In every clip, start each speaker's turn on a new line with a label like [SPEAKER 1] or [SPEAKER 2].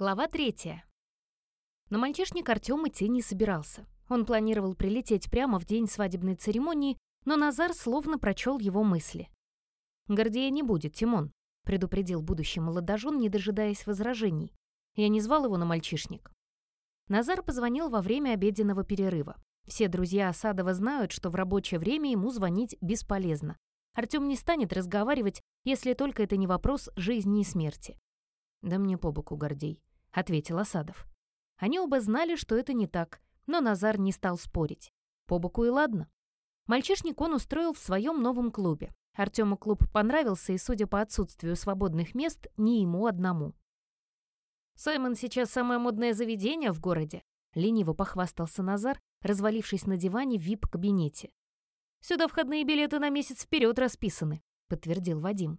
[SPEAKER 1] Глава третья. На мальчишник Артём идти не собирался. Он планировал прилететь прямо в день свадебной церемонии, но Назар словно прочел его мысли. «Гордея не будет, Тимон», — предупредил будущий молодожен, не дожидаясь возражений. Я не звал его на мальчишник. Назар позвонил во время обеденного перерыва. Все друзья Осадова знают, что в рабочее время ему звонить бесполезно. Артём не станет разговаривать, если только это не вопрос жизни и смерти. «Да мне по боку, Гордей», — ответил Асадов. Они оба знали, что это не так, но Назар не стал спорить. По боку и ладно. Мальчишник он устроил в своем новом клубе. Артему клуб понравился, и, судя по отсутствию свободных мест, не ему одному. «Саймон сейчас самое модное заведение в городе», — лениво похвастался Назар, развалившись на диване в вип-кабинете. «Сюда входные билеты на месяц вперед расписаны», — подтвердил Вадим.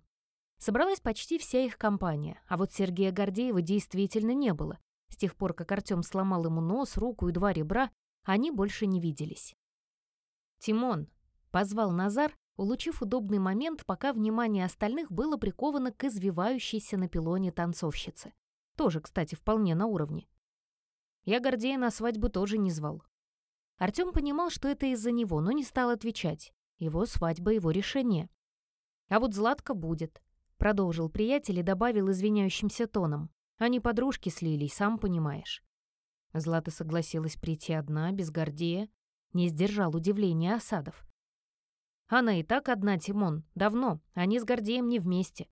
[SPEAKER 1] Собралась почти вся их компания, а вот Сергея Гордеева действительно не было. С тех пор, как Артем сломал ему нос, руку и два ребра, они больше не виделись. «Тимон!» — позвал Назар, улучив удобный момент, пока внимание остальных было приковано к извивающейся на пилоне танцовщице. Тоже, кстати, вполне на уровне. Я Гордея на свадьбу тоже не звал. Артем понимал, что это из-за него, но не стал отвечать. Его свадьба — его решение. А вот Златка будет. Продолжил приятель и добавил извиняющимся тоном. Они подружки слились, сам понимаешь. Злата согласилась прийти одна, без Гордея. Не сдержал удивления Осадов. Она и так одна, Тимон. Давно. Они с Гордеем не вместе.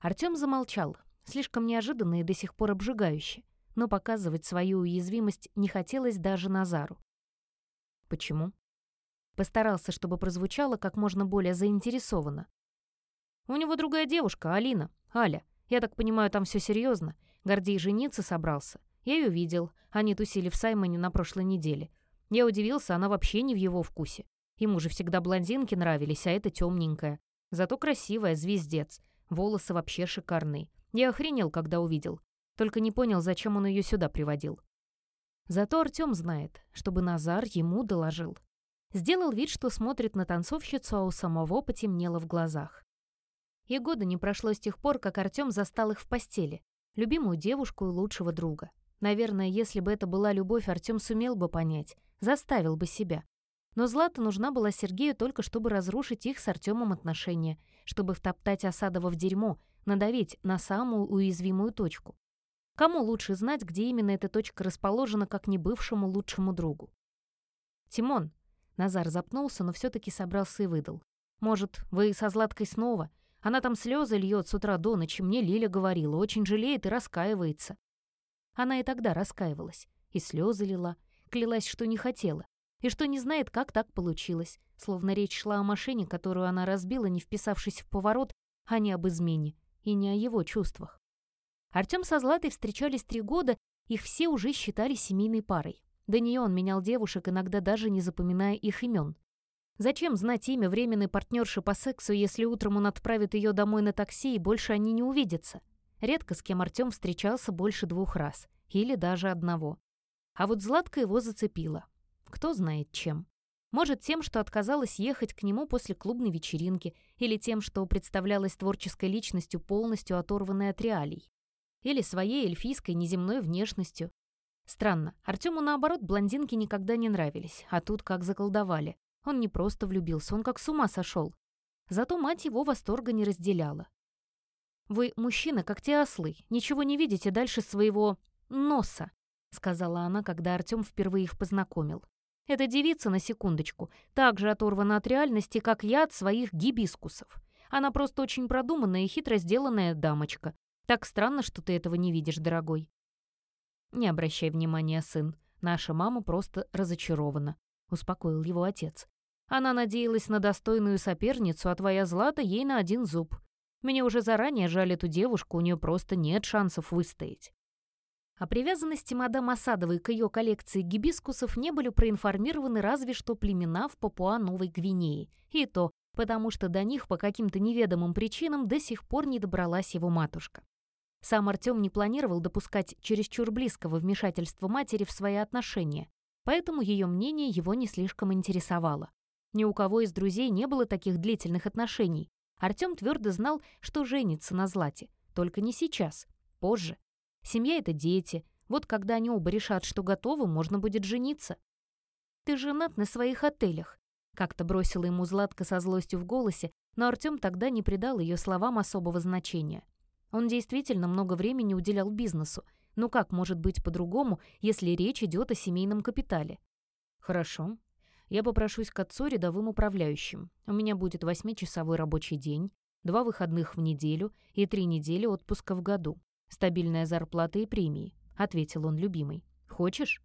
[SPEAKER 1] Артём замолчал. Слишком неожиданно и до сих пор обжигающе. Но показывать свою уязвимость не хотелось даже Назару. Почему? Постарался, чтобы прозвучало как можно более заинтересованно. У него другая девушка, Алина, Аля. Я так понимаю, там все серьезно. Гордей жениться собрался. Я ее видел. Они тусили в Саймоне на прошлой неделе. Я удивился, она вообще не в его вкусе. Ему же всегда блондинки нравились, а это темненькая. Зато красивая, звездец. Волосы вообще шикарные. Я охренел, когда увидел. Только не понял, зачем он ее сюда приводил. Зато Артем знает, чтобы Назар ему доложил. Сделал вид, что смотрит на танцовщицу, а у самого потемнело в глазах. И года не прошло с тех пор, как Артём застал их в постели. Любимую девушку и лучшего друга. Наверное, если бы это была любовь, Артём сумел бы понять, заставил бы себя. Но Злата нужна была Сергею только чтобы разрушить их с Артёмом отношения, чтобы втоптать Осадова в дерьмо, надавить на самую уязвимую точку. Кому лучше знать, где именно эта точка расположена, как не бывшему лучшему другу? «Тимон», — Назар запнулся, но все таки собрался и выдал. «Может, вы со Златкой снова? Она там слезы льет с утра до ночи, мне Лиля говорила, очень жалеет и раскаивается. Она и тогда раскаивалась, и слезы лила, клялась, что не хотела, и что не знает, как так получилось, словно речь шла о машине, которую она разбила, не вписавшись в поворот, а не об измене, и не о его чувствах. Артём со Златой встречались три года, их все уже считали семейной парой. До нее он менял девушек, иногда даже не запоминая их имен. Зачем знать имя временной партнерши по сексу, если утром он отправит ее домой на такси и больше они не увидятся? Редко с кем Артем встречался больше двух раз. Или даже одного. А вот Златка его зацепила. Кто знает чем. Может, тем, что отказалась ехать к нему после клубной вечеринки, или тем, что представлялась творческой личностью, полностью оторванной от реалий. Или своей эльфийской неземной внешностью. Странно, Артему наоборот блондинки никогда не нравились, а тут как заколдовали. Он не просто влюбился, он как с ума сошел. Зато мать его восторга не разделяла. «Вы, мужчина, как те ослы, ничего не видите дальше своего... носа», сказала она, когда Артем впервые их познакомил. «Эта девица, на секундочку, так же оторвана от реальности, как я от своих гибискусов. Она просто очень продуманная и хитро сделанная дамочка. Так странно, что ты этого не видишь, дорогой». «Не обращай внимания, сын. Наша мама просто разочарована», — успокоил его отец. Она надеялась на достойную соперницу, а твоя Злата ей на один зуб. Мне уже заранее жаль эту девушку, у нее просто нет шансов выстоять. О привязанности мадам Осадовой к ее коллекции гибискусов не были проинформированы разве что племена в Папуа-Новой Гвинее. И то, потому что до них по каким-то неведомым причинам до сих пор не добралась его матушка. Сам Артем не планировал допускать чересчур близкого вмешательства матери в свои отношения, поэтому ее мнение его не слишком интересовало. Ни у кого из друзей не было таких длительных отношений. Артём твердо знал, что женится на Злате. Только не сейчас, позже. Семья — это дети. Вот когда они оба решат, что готовы, можно будет жениться. «Ты женат на своих отелях», — как-то бросила ему Златка со злостью в голосе, но Артем тогда не придал ее словам особого значения. Он действительно много времени уделял бизнесу, но как может быть по-другому, если речь идет о семейном капитале? «Хорошо. Я попрошусь к отцу рядовым управляющим. У меня будет восьмичасовой рабочий день, два выходных в неделю и три недели отпуска в году. Стабильная зарплата и премии», — ответил он любимый. «Хочешь?»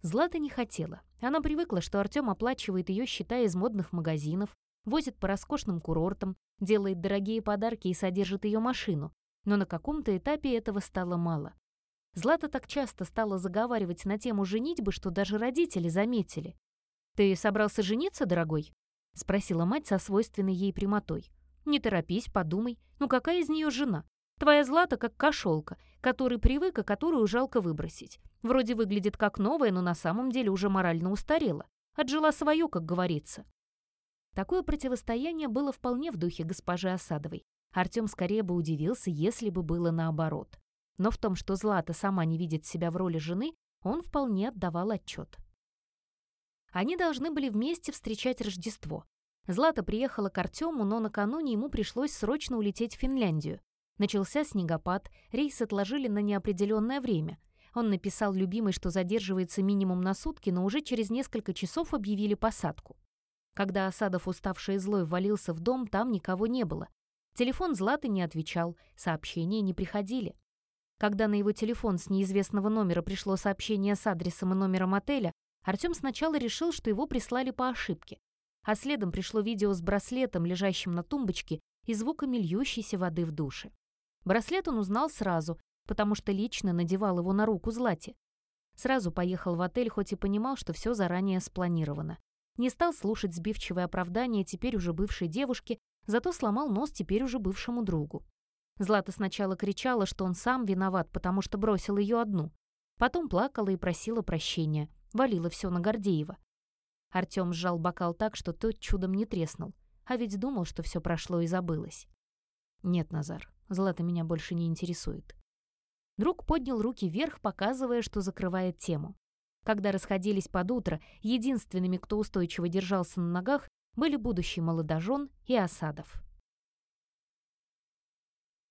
[SPEAKER 1] Злата не хотела. Она привыкла, что Артем оплачивает ее счета из модных магазинов, возит по роскошным курортам, делает дорогие подарки и содержит ее машину. Но на каком-то этапе этого стало мало. Злата так часто стала заговаривать на тему женитьбы, что даже родители заметили. «Ты собрался жениться, дорогой?» — спросила мать со свойственной ей прямотой. «Не торопись, подумай. Ну какая из нее жена? Твоя Злата как кошелка, который привык, а которую жалко выбросить. Вроде выглядит как новая, но на самом деле уже морально устарела. Отжила свою, как говорится. Такое противостояние было вполне в духе госпожи Осадовой. Артем скорее бы удивился, если бы было наоборот. Но в том, что Злата сама не видит себя в роли жены, он вполне отдавал отчет. Они должны были вместе встречать Рождество. Злата приехала к Артему, но накануне ему пришлось срочно улететь в Финляндию. Начался снегопад, рейс отложили на неопределенное время. Он написал любимой, что задерживается минимум на сутки, но уже через несколько часов объявили посадку. Когда Осадов, уставший и злой, ввалился в дом, там никого не было. Телефон Златы не отвечал, сообщения не приходили. Когда на его телефон с неизвестного номера пришло сообщение с адресом и номером отеля, Артем сначала решил, что его прислали по ошибке. А следом пришло видео с браслетом, лежащим на тумбочке, и звуками льющейся воды в душе. Браслет он узнал сразу, потому что лично надевал его на руку Злате. Сразу поехал в отель, хоть и понимал, что все заранее спланировано. Не стал слушать сбивчивое оправдание теперь уже бывшей девушки, зато сломал нос теперь уже бывшему другу. Злата сначала кричала, что он сам виноват, потому что бросил ее одну. Потом плакала и просила прощения, валила все на Гордеева. Артем сжал бокал так, что тот чудом не треснул, а ведь думал, что все прошло и забылось. «Нет, Назар, Злата меня больше не интересует». Друг поднял руки вверх, показывая, что закрывает тему. Когда расходились под утро, единственными, кто устойчиво держался на ногах, были будущий молодожен и Осадов.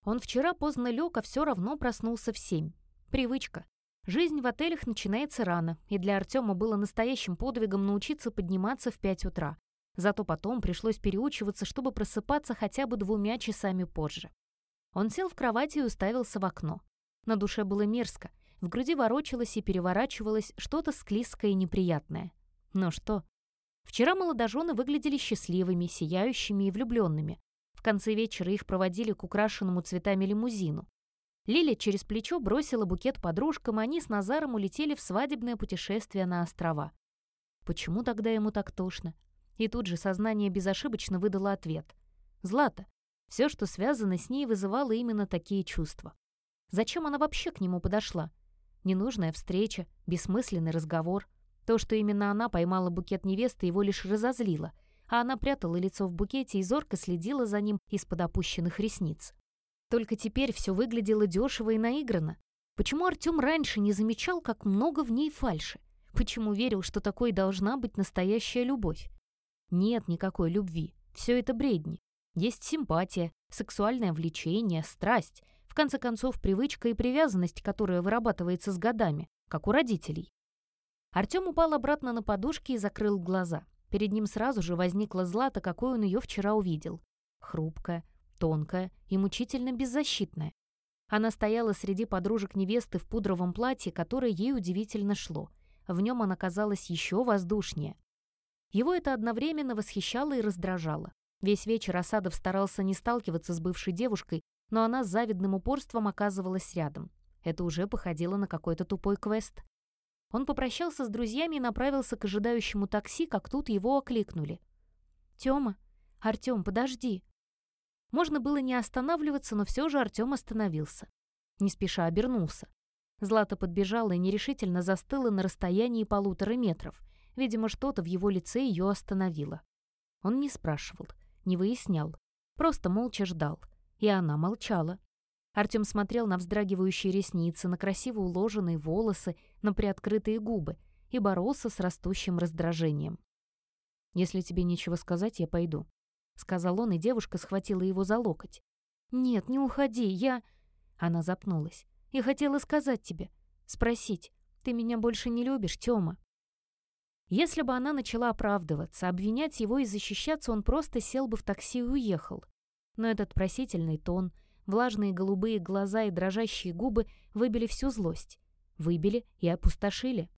[SPEAKER 1] Он вчера поздно лег, а все равно проснулся в семь. Привычка. Жизнь в отелях начинается рано, и для Артема было настоящим подвигом научиться подниматься в пять утра. Зато потом пришлось переучиваться, чтобы просыпаться хотя бы двумя часами позже. Он сел в кровати и уставился в окно. На душе было мерзко. В груди ворочалось и переворачивалось что-то склизкое и неприятное. Но что? Вчера молодожены выглядели счастливыми, сияющими и влюбленными. В конце вечера их проводили к украшенному цветами лимузину. Лиля через плечо бросила букет подружкам, и они с Назаром улетели в свадебное путешествие на острова. Почему тогда ему так тошно? И тут же сознание безошибочно выдало ответ. Злата. Все, что связано с ней, вызывало именно такие чувства. Зачем она вообще к нему подошла? Ненужная встреча, бессмысленный разговор. То, что именно она поймала букет невесты, его лишь разозлило — а она прятала лицо в букете и зорко следила за ним из-под опущенных ресниц. Только теперь все выглядело дешево и наигранно. Почему Артем раньше не замечал, как много в ней фальши? Почему верил, что такой должна быть настоящая любовь? Нет никакой любви. Все это бредни. Есть симпатия, сексуальное влечение, страсть, в конце концов, привычка и привязанность, которая вырабатывается с годами, как у родителей. Артем упал обратно на подушки и закрыл глаза. Перед ним сразу же возникла Злата, какой он ее вчера увидел. Хрупкая, тонкая и мучительно беззащитная. Она стояла среди подружек невесты в пудровом платье, которое ей удивительно шло. В нем она казалась еще воздушнее. Его это одновременно восхищало и раздражало. Весь вечер Осадов старался не сталкиваться с бывшей девушкой, но она с завидным упорством оказывалась рядом. Это уже походило на какой-то тупой квест. Он попрощался с друзьями и направился к ожидающему такси, как тут его окликнули. «Тёма! Артём, подожди!» Можно было не останавливаться, но все же Артём остановился. Не спеша обернулся. Злата подбежала и нерешительно застыла на расстоянии полутора метров. Видимо, что-то в его лице ее остановило. Он не спрашивал, не выяснял, просто молча ждал. И она молчала. Артем смотрел на вздрагивающие ресницы, на красиво уложенные волосы, на приоткрытые губы и боролся с растущим раздражением. «Если тебе нечего сказать, я пойду», — сказал он, и девушка схватила его за локоть. «Нет, не уходи, я...» Она запнулась. «Я хотела сказать тебе, спросить, ты меня больше не любишь, Тёма?» Если бы она начала оправдываться, обвинять его и защищаться, он просто сел бы в такси и уехал. Но этот просительный тон, влажные голубые глаза и дрожащие губы выбили всю злость. Выбили и опустошили.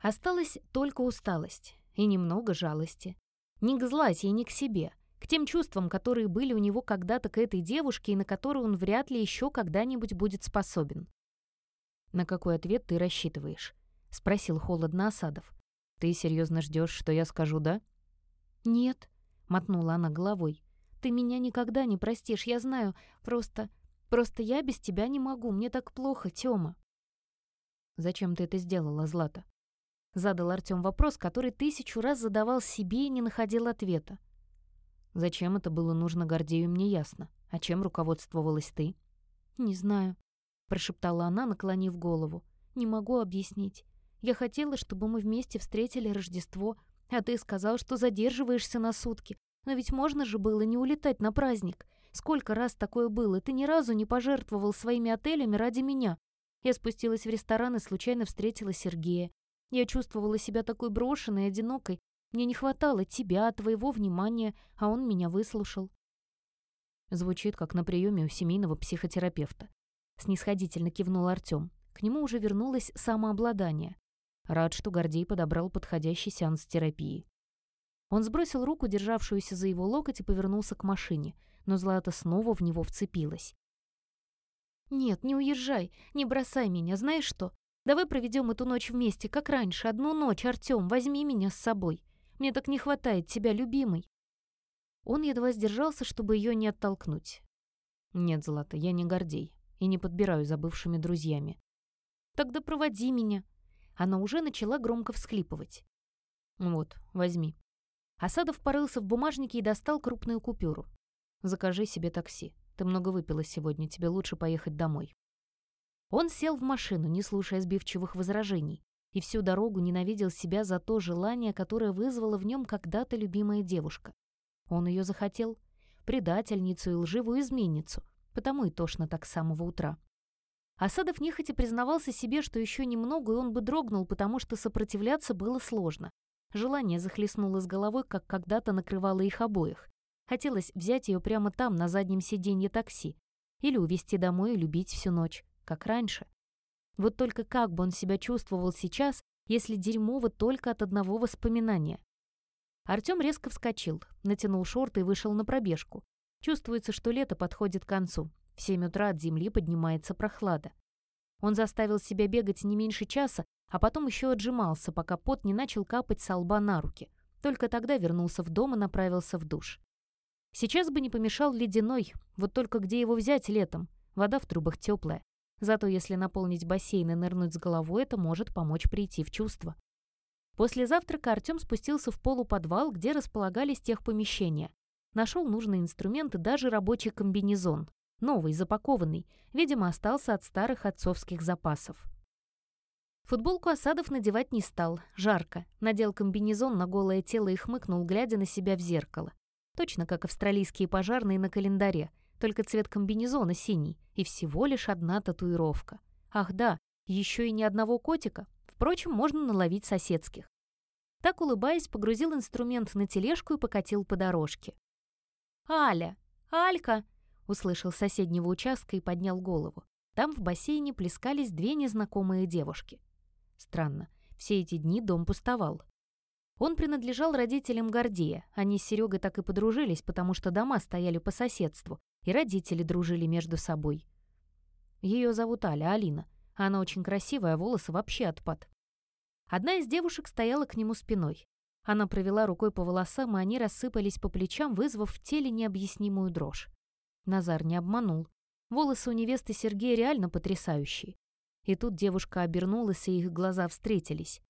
[SPEAKER 1] Осталась только усталость и немного жалости. Не к злате и не к себе, тем чувствам, которые были у него когда-то к этой девушке и на которые он вряд ли еще когда-нибудь будет способен. «На какой ответ ты рассчитываешь?» — спросил холодно Осадов. «Ты серьезно ждешь, что я скажу «да»?» «Нет», — мотнула она головой. «Ты меня никогда не простишь, я знаю. Просто... Просто я без тебя не могу. Мне так плохо, Тёма». «Зачем ты это сделала, Злата?» Задал Артём вопрос, который тысячу раз задавал себе и не находил ответа. «Зачем это было нужно Гордею, мне ясно. А чем руководствовалась ты?» «Не знаю», — прошептала она, наклонив голову. «Не могу объяснить. Я хотела, чтобы мы вместе встретили Рождество, а ты сказал, что задерживаешься на сутки. Но ведь можно же было не улетать на праздник. Сколько раз такое было? Ты ни разу не пожертвовал своими отелями ради меня. Я спустилась в ресторан и случайно встретила Сергея. Я чувствовала себя такой брошенной одинокой. Мне не хватало тебя, твоего внимания, а он меня выслушал. Звучит, как на приеме у семейного психотерапевта. Снисходительно кивнул Артём. К нему уже вернулось самообладание. Рад, что Гордей подобрал подходящий сеанс терапии. Он сбросил руку, державшуюся за его локоть, и повернулся к машине, но Злата снова в него вцепилась. «Нет, не уезжай, не бросай меня, знаешь что? Давай проведем эту ночь вместе, как раньше, одну ночь, Артём, возьми меня с собой. Мне так не хватает тебя, любимый». Он едва сдержался, чтобы ее не оттолкнуть. «Нет, Злата, я не Гордей и не подбираю за бывшими друзьями». «Тогда проводи меня», она уже начала громко всхлипывать. «Вот, возьми». Асадов порылся в бумажнике и достал крупную купюру. «Закажи себе такси. Ты много выпила сегодня, тебе лучше поехать домой». Он сел в машину, не слушая сбивчивых возражений, и всю дорогу ненавидел себя за то желание, которое вызвало в нем когда-то любимая девушка. Он ее захотел, предательницу и лживую изменницу, потому и тошно так с самого утра. Асадов нехотя признавался себе, что еще немного, и он бы дрогнул, потому что сопротивляться было сложно. Желание захлестнуло с головой, как когда-то накрывало их обоих. Хотелось взять ее прямо там, на заднем сиденье такси. Или увезти домой и любить всю ночь, как раньше. Вот только как бы он себя чувствовал сейчас, если дерьмово только от одного воспоминания? Артём резко вскочил, натянул шорты и вышел на пробежку. Чувствуется, что лето подходит к концу. В семь утра от земли поднимается прохлада. Он заставил себя бегать не меньше часа, а потом еще отжимался, пока пот не начал капать со лба на руки. Только тогда вернулся в дом и направился в душ. Сейчас бы не помешал ледяной, вот только где его взять летом? Вода в трубах теплая. Зато если наполнить бассейн и нырнуть с головой, это может помочь прийти в чувство. После завтрака Артем спустился в полуподвал, где располагались техпомещения. Нашел нужные инструменты, даже рабочий комбинезон. Новый, запакованный. Видимо, остался от старых отцовских запасов. Футболку Осадов надевать не стал. Жарко. Надел комбинезон на голое тело и хмыкнул, глядя на себя в зеркало. Точно как австралийские пожарные на календаре. Только цвет комбинезона синий. И всего лишь одна татуировка. Ах да, еще и ни одного котика. Впрочем, можно наловить соседских. Так, улыбаясь, погрузил инструмент на тележку и покатил по дорожке. «Аля! Алька!» услышал с соседнего участка и поднял голову. Там в бассейне плескались две незнакомые девушки. Странно, все эти дни дом пустовал. Он принадлежал родителям Гордея. Они с Серегой так и подружились, потому что дома стояли по соседству, и родители дружили между собой. Ее зовут Аля, Алина. Она очень красивая, волосы вообще отпад. Одна из девушек стояла к нему спиной. Она провела рукой по волосам, и они рассыпались по плечам, вызвав в теле необъяснимую дрожь. Назар не обманул. Волосы у невесты Сергея реально потрясающие. И тут девушка обернулась, и их глаза встретились.